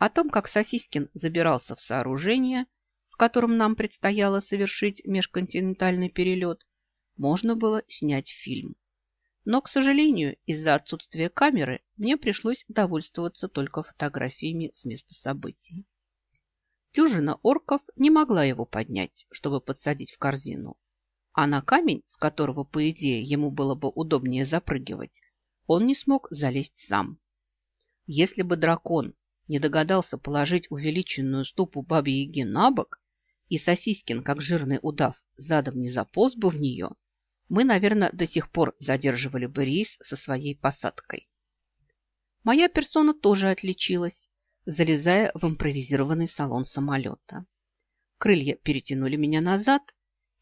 О том, как Сосискин забирался в сооружение, в котором нам предстояло совершить межконтинентальный перелет, можно было снять фильм. Но, к сожалению, из-за отсутствия камеры мне пришлось довольствоваться только фотографиями с места событий. Дюжина орков не могла его поднять, чтобы подсадить в корзину, а на камень, с которого, по идее, ему было бы удобнее запрыгивать, он не смог залезть сам. Если бы дракон не догадался положить увеличенную ступу бабьи-яги на бок, и Сосискин, как жирный удав, задом не заполз бы в нее, мы, наверное, до сих пор задерживали бы рейс со своей посадкой. Моя персона тоже отличилась, залезая в импровизированный салон самолета. Крылья перетянули меня назад,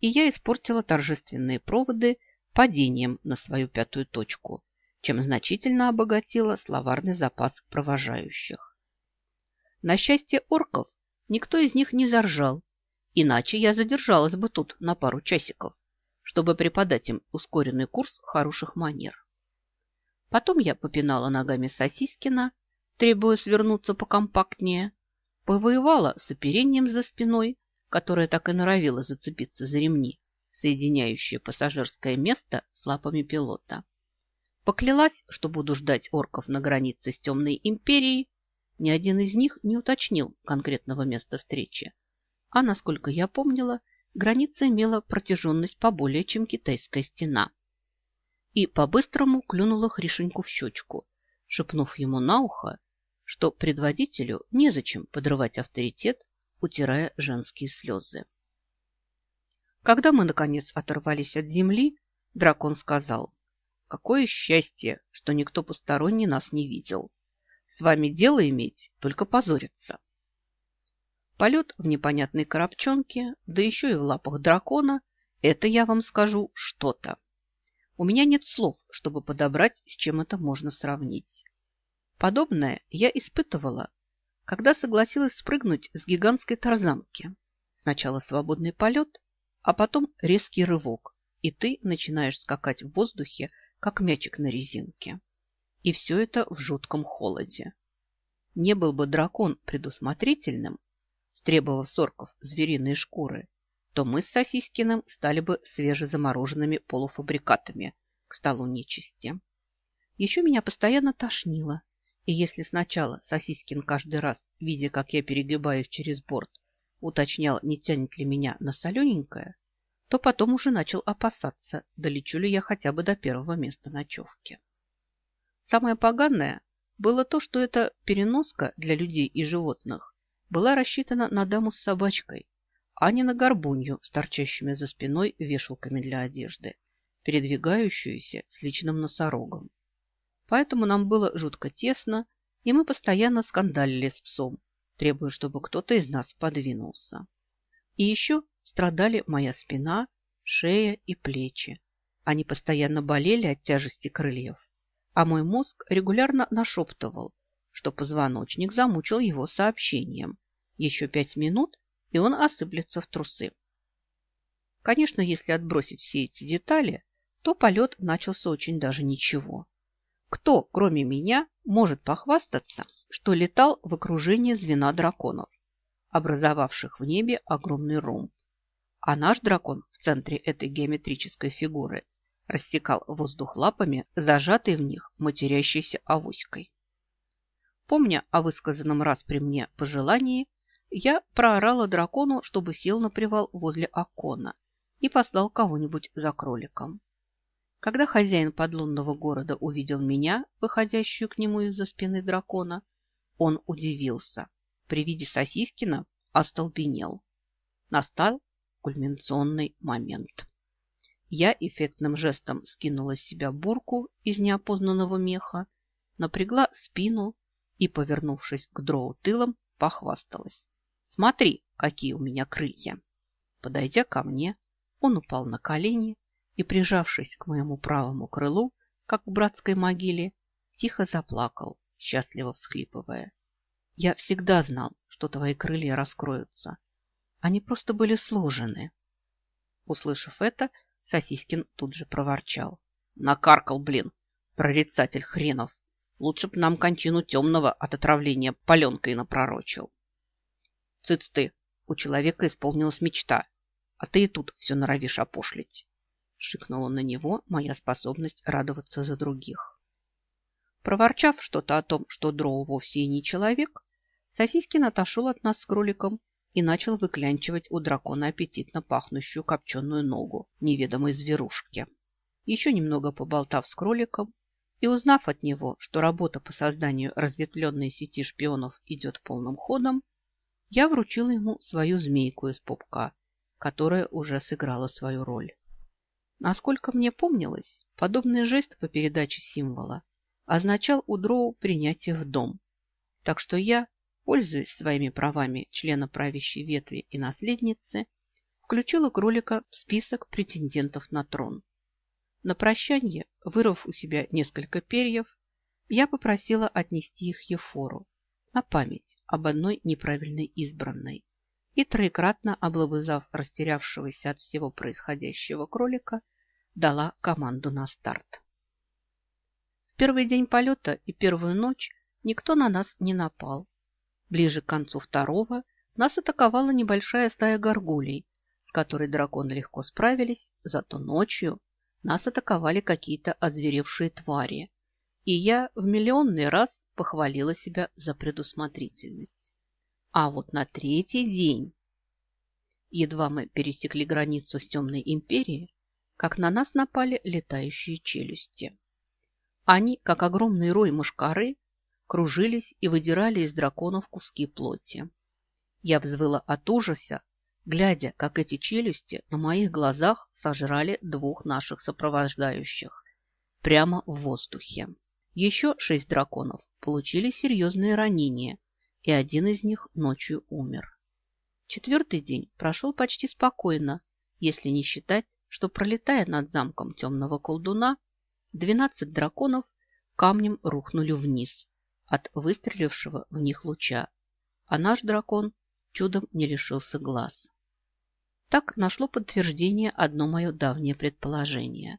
и я испортила торжественные проводы падением на свою пятую точку, чем значительно обогатила словарный запас провожающих. На счастье орков, никто из них не заржал, иначе я задержалась бы тут на пару часиков, чтобы преподать им ускоренный курс хороших манер. Потом я попинала ногами Сосискина, требуя свернуться покомпактнее, повоевала с оперением за спиной, которое так и норовило зацепиться за ремни, соединяющие пассажирское место с лапами пилота. Поклялась, что буду ждать орков на границе с темной империей ни один из них не уточнил конкретного места встречи. А, насколько я помнила, граница имела протяженность поболее, чем китайская стена. И по-быстрому клюнула Хришеньку в щечку, шепнув ему на ухо, что предводителю незачем подрывать авторитет, утирая женские слезы. Когда мы, наконец, оторвались от земли, дракон сказал, «Какое счастье, что никто посторонний нас не видел. С вами дело иметь, только позориться. Полет в непонятной коробчонке, да еще и в лапах дракона, это, я вам скажу, что-то. У меня нет слов, чтобы подобрать, с чем это можно сравнить. Подобное я испытывала, когда согласилась спрыгнуть с гигантской тарзанки. Сначала свободный полет, а потом резкий рывок, и ты начинаешь скакать в воздухе, как мячик на резинке. И все это в жутком холоде. Не был бы дракон предусмотрительным, требовав сорков звериные шкуры, то мы с Сосискиным стали бы свежезамороженными полуфабрикатами к столу нечисти. Еще меня постоянно тошнило, и если сначала Сосискин каждый раз, видя, как я перегибаюсь через борт, уточнял, не тянет ли меня на солененькое, то потом уже начал опасаться, долечу ли я хотя бы до первого места ночевки. Самое поганое было то, что эта переноска для людей и животных была рассчитана на даму с собачкой, а не на горбунью с торчащими за спиной вешалками для одежды, передвигающуюся с личным носорогом. Поэтому нам было жутко тесно, и мы постоянно скандалили с псом, требуя, чтобы кто-то из нас подвинулся. И еще страдали моя спина, шея и плечи. Они постоянно болели от тяжести крыльев а мой мозг регулярно нашептывал, что позвоночник замучил его сообщением. Еще пять минут, и он осыплется в трусы. Конечно, если отбросить все эти детали, то полет начался очень даже ничего. Кто, кроме меня, может похвастаться, что летал в окружении звена драконов, образовавших в небе огромный ромб? А наш дракон в центре этой геометрической фигуры рассекал воздух лапами, зажатый в них матерящейся авоськой. Помня о высказанном раз при мне пожелании, я проорала дракону, чтобы сел на привал возле окона и послал кого-нибудь за кроликом. Когда хозяин подлунного города увидел меня, выходящую к нему из-за спины дракона, он удивился. При виде Сосискина остолбенел. Настал кульминационный момент. Я эффектным жестом скинула с себя бурку из неопознанного меха, напрягла спину и, повернувшись к дроу тылом, похвасталась. «Смотри, какие у меня крылья!» Подойдя ко мне, он упал на колени и, прижавшись к моему правому крылу, как в братской могиле, тихо заплакал, счастливо всхлипывая. «Я всегда знал, что твои крылья раскроются. Они просто были сложены». Услышав это, Сосискин тут же проворчал. Накаркал, блин, прорицатель хренов. Лучше б нам кончину темного от отравления паленкой напророчил. Цыц ты, у человека исполнилась мечта, а ты и тут все норовишь опошлить. Шикнула на него моя способность радоваться за других. Проворчав что-то о том, что Дроу вовсе и не человек, Сосискин отошел от нас с кроликом и начал выклянчивать у дракона аппетитно пахнущую копченую ногу неведомой зверушки. Еще немного поболтав с кроликом и узнав от него, что работа по созданию разветвленной сети шпионов идет полным ходом, я вручила ему свою змейку из пупка, которая уже сыграла свою роль. Насколько мне помнилось, подобный жест по передаче символа означал у Дроу принятие в дом, так что я пользуясь своими правами члена правящей ветви и наследницы, включила кролика в список претендентов на трон. На прощание, вырвав у себя несколько перьев, я попросила отнести их Ефору на память об одной неправильной избранной и троекратно облобызав растерявшегося от всего происходящего кролика, дала команду на старт. В первый день полета и первую ночь никто на нас не напал, Ближе к концу второго нас атаковала небольшая стая горгулей, с которой драконы легко справились, зато ночью нас атаковали какие-то озверевшие твари, и я в миллионный раз похвалила себя за предусмотрительность. А вот на третий день, едва мы пересекли границу с темной империей, как на нас напали летающие челюсти. Они, как огромный рой мушкары, кружились и выдирали из драконов куски плоти. Я взвыла от ужаса, глядя, как эти челюсти на моих глазах сожрали двух наших сопровождающих прямо в воздухе. Еще шесть драконов получили серьезные ранения, и один из них ночью умер. Четвертый день прошел почти спокойно, если не считать, что, пролетая над замком темного колдуна, двенадцать драконов камнем рухнули вниз, от выстрелившего в них луча, а наш дракон чудом не лишился глаз. Так нашло подтверждение одно мое давнее предположение.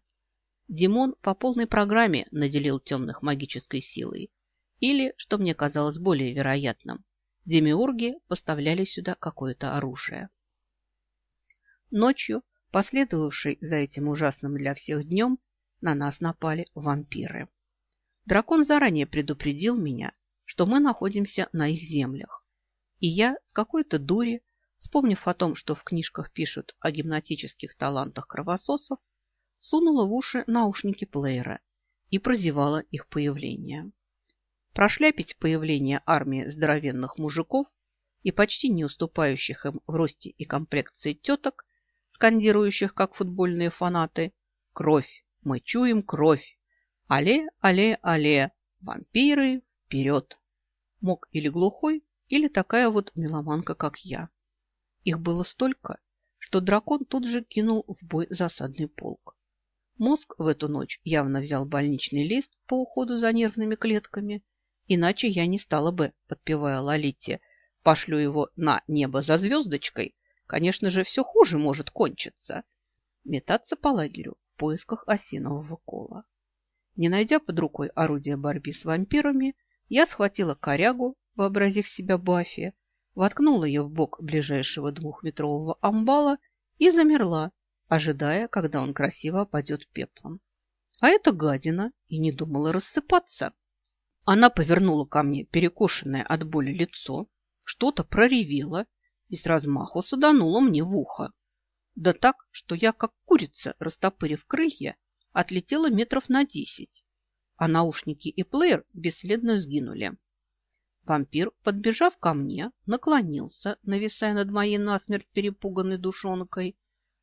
Димон по полной программе наделил темных магической силой. Или, что мне казалось более вероятным, демиурги поставляли сюда какое-то оружие. Ночью, последовавшей за этим ужасным для всех днем, на нас напали вампиры. Дракон заранее предупредил меня, что мы находимся на их землях. И я с какой-то дури, вспомнив о том, что в книжках пишут о гимнатических талантах кровососов, сунула в уши наушники плеера и прозевала их появление. Прошляпить появление армии здоровенных мужиков и почти не уступающих им в росте и комплекции теток, скандирующих, как футбольные фанаты, «Кровь! Мы чуем кровь! Але, але, але, вампиры, вперед! Мог или глухой, или такая вот меломанка, как я. Их было столько, что дракон тут же кинул в бой засадный полк. Мозг в эту ночь явно взял больничный лист по уходу за нервными клетками, иначе я не стала бы, подпевая Лолите, пошлю его на небо за звездочкой, конечно же, все хуже может кончиться. Метаться по лагерю в поисках осинового кола. Не найдя под рукой орудия борьбы с вампирами, я схватила корягу, вообразив себя Баффи, воткнула ее в бок ближайшего двухметрового амбала и замерла, ожидая, когда он красиво опадет пеплом. А эта гадина и не думала рассыпаться. Она повернула ко мне перекошенное от боли лицо, что-то проревела и с размаху саданула мне в ухо. Да так, что я, как курица, растопырив крылья, отлетела метров на десять, а наушники и плеер бесследно сгинули. Вампир, подбежав ко мне, наклонился, нависая над моей насмерть перепуганной душонкой,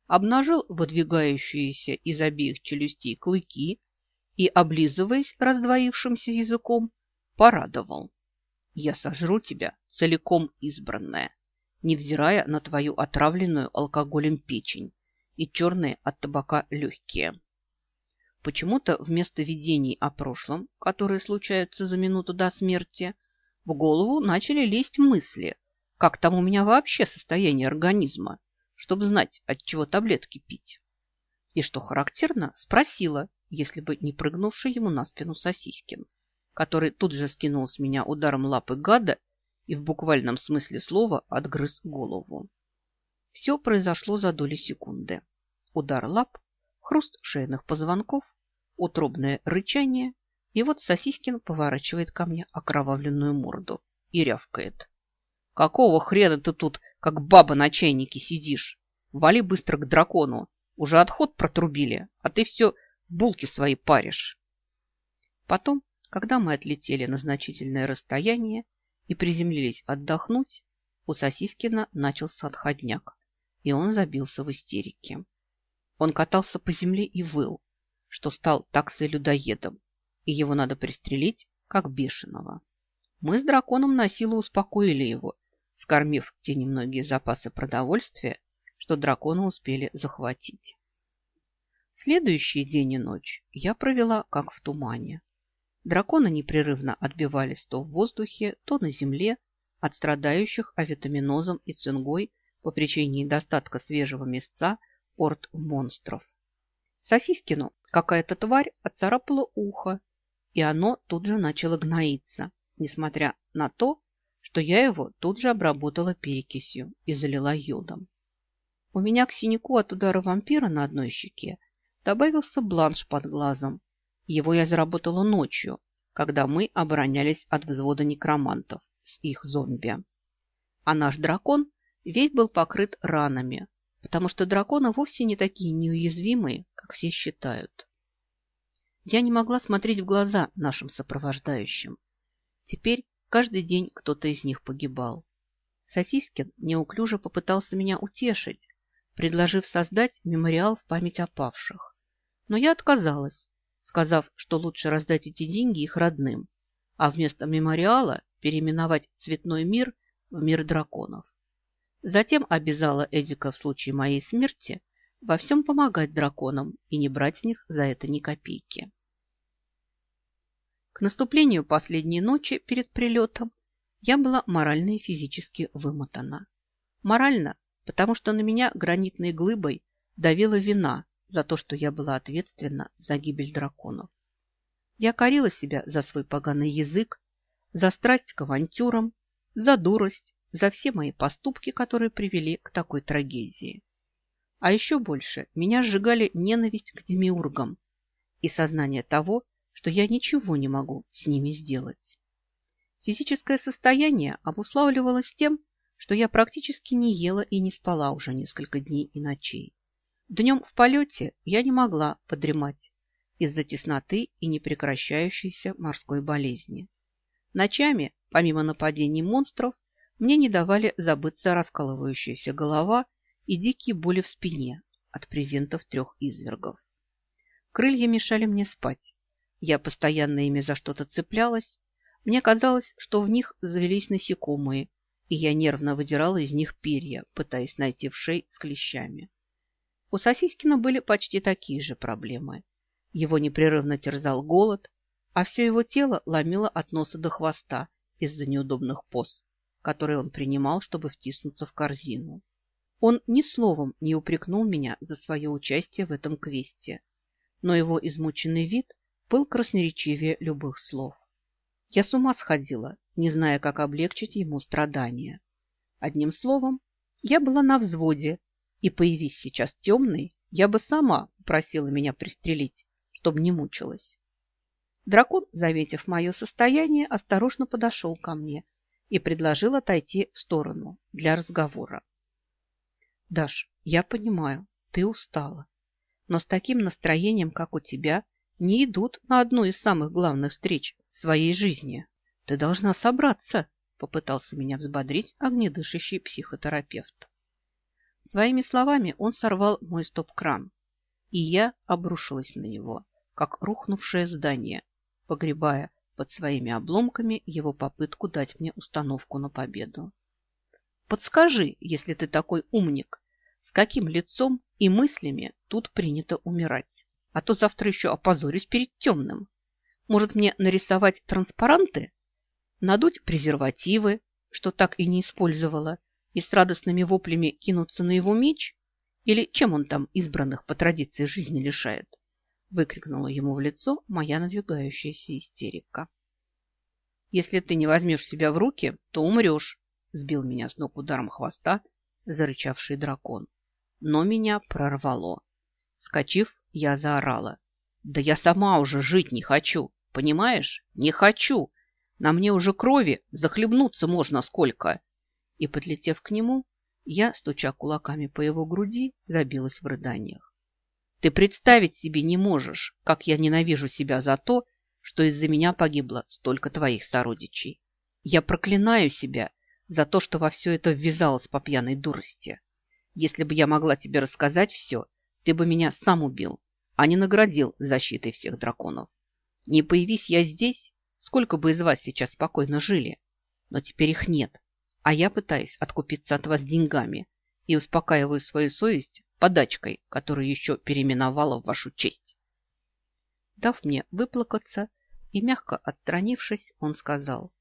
обнажил выдвигающиеся из обеих челюстей клыки и, облизываясь раздвоившимся языком, порадовал. «Я сожру тебя, целиком избранная, невзирая на твою отравленную алкоголем печень и черные от табака легкие». Почему-то вместо видений о прошлом, которые случаются за минуту до смерти, в голову начали лезть мысли, как там у меня вообще состояние организма, чтобы знать, от чего таблетки пить. И что характерно, спросила, если бы не прыгнувший ему на спину Сосискин. который тут же скинул с меня ударом лапы гада и в буквальном смысле слова отгрыз голову. Все произошло за доли секунды. Удар лап, хруст шейных позвонков, утробное рычание, и вот Сосискин поворачивает ко мне окровавленную морду и рявкает. «Какого хрена ты тут, как баба на чайнике, сидишь? Вали быстро к дракону. Уже отход протрубили, а ты все булки свои паришь». Потом, когда мы отлетели на значительное расстояние и приземлились отдохнуть, у Сосискина начался отходняк, и он забился в истерике. Он катался по земле и выл, что стал таксой-людоедом, и его надо пристрелить, как бешеного. Мы с драконом на силу успокоили его, скормив те немногие запасы продовольствия, что драконы успели захватить. Следующий день и ночь я провела как в тумане. Драконы непрерывно отбивались то в воздухе, то на земле от страдающих авитаминозом и цингой по причине недостатка свежего мясца орд монстров. Сосискину какая-то тварь отцарапала ухо, и оно тут же начало гноиться, несмотря на то, что я его тут же обработала перекисью и залила йодом. У меня к синяку от удара вампира на одной щеке добавился бланш под глазом. Его я заработала ночью, когда мы оборонялись от взвода некромантов с их зомби. А наш дракон весь был покрыт ранами, потому что драконы вовсе не такие неуязвимые, как все считают. Я не могла смотреть в глаза нашим сопровождающим. Теперь каждый день кто-то из них погибал. Сосискин неуклюже попытался меня утешить, предложив создать мемориал в память о павших. Но я отказалась, сказав, что лучше раздать эти деньги их родным, а вместо мемориала переименовать цветной мир в мир драконов. Затем обязала Эдика в случае моей смерти во всем помогать драконам и не брать с них за это ни копейки. К наступлению последней ночи перед прилетом я была морально и физически вымотана. Морально, потому что на меня гранитной глыбой давила вина за то, что я была ответственна за гибель драконов. Я корила себя за свой поганый язык, за страсть к авантюрам, за дурость за все мои поступки, которые привели к такой трагедии. А еще больше меня сжигали ненависть к демиургам и сознание того, что я ничего не могу с ними сделать. Физическое состояние обуславливалось тем, что я практически не ела и не спала уже несколько дней и ночей. Днем в полете я не могла подремать из-за тесноты и непрекращающейся морской болезни. Ночами, помимо нападений монстров, мне не давали забыться раскалывающаяся голова и дикие боли в спине от презентов трех извергов. Крылья мешали мне спать. Я постоянно ими за что-то цеплялась. Мне казалось, что в них завелись насекомые, и я нервно выдирала из них перья, пытаясь найти в шей с клещами. У Сосискина были почти такие же проблемы. Его непрерывно терзал голод, а все его тело ломило от носа до хвоста из-за неудобных поз который он принимал, чтобы втиснуться в корзину. Он ни словом не упрекнул меня за свое участие в этом квесте, но его измученный вид был красноречивее любых слов. Я с ума сходила, не зная, как облегчить ему страдания. Одним словом, я была на взводе, и, появись сейчас темный, я бы сама просила меня пристрелить, чтобы не мучилась. Дракон, заметив мое состояние, осторожно подошел ко мне и предложил отойти в сторону для разговора. «Даш, я понимаю, ты устала, но с таким настроением, как у тебя, не идут на одну из самых главных встреч в своей жизни. Ты должна собраться», – попытался меня взбодрить огнедышащий психотерапевт. Своими словами он сорвал мой стоп-кран, и я обрушилась на него, как рухнувшее здание, погребая под своими обломками его попытку дать мне установку на победу. Подскажи, если ты такой умник, с каким лицом и мыслями тут принято умирать? А то завтра еще опозорюсь перед темным. Может, мне нарисовать транспаранты? Надуть презервативы, что так и не использовала, и с радостными воплями кинуться на его меч? Или чем он там избранных по традиции жизни лишает? Выкрикнула ему в лицо моя надвигающаяся истерика. Если ты не возьмешь себя в руки, то умрешь, сбил меня с ног ударом хвоста зарычавший дракон. Но меня прорвало. Скочив, я заорала. Да я сама уже жить не хочу, понимаешь? Не хочу. На мне уже крови захлебнуться можно сколько. И, подлетев к нему, я, стуча кулаками по его груди, забилась в рыданиях. Ты представить себе не можешь, как я ненавижу себя за то, что из-за меня погибло столько твоих сородичей. Я проклинаю себя за то, что во все это ввязалась по пьяной дурости. Если бы я могла тебе рассказать все, ты бы меня сам убил, а не наградил защитой всех драконов. Не появись я здесь, сколько бы из вас сейчас спокойно жили. Но теперь их нет, а я пытаюсь откупиться от вас деньгами и успокаиваю свою совесть подачкой, которую еще переименовала в вашу честь. Дав мне выплакаться, и, мягко отстранившись, он сказал,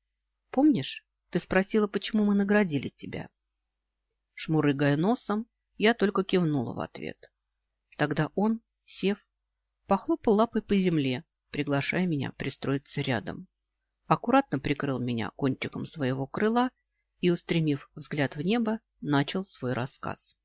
«Помнишь, ты спросила, почему мы наградили тебя?» Шмурыгая носом, я только кивнула в ответ. Тогда он, сев, похлопал лапой по земле, приглашая меня пристроиться рядом. Аккуратно прикрыл меня кончиком своего крыла и, устремив взгляд в небо, начал свой рассказ.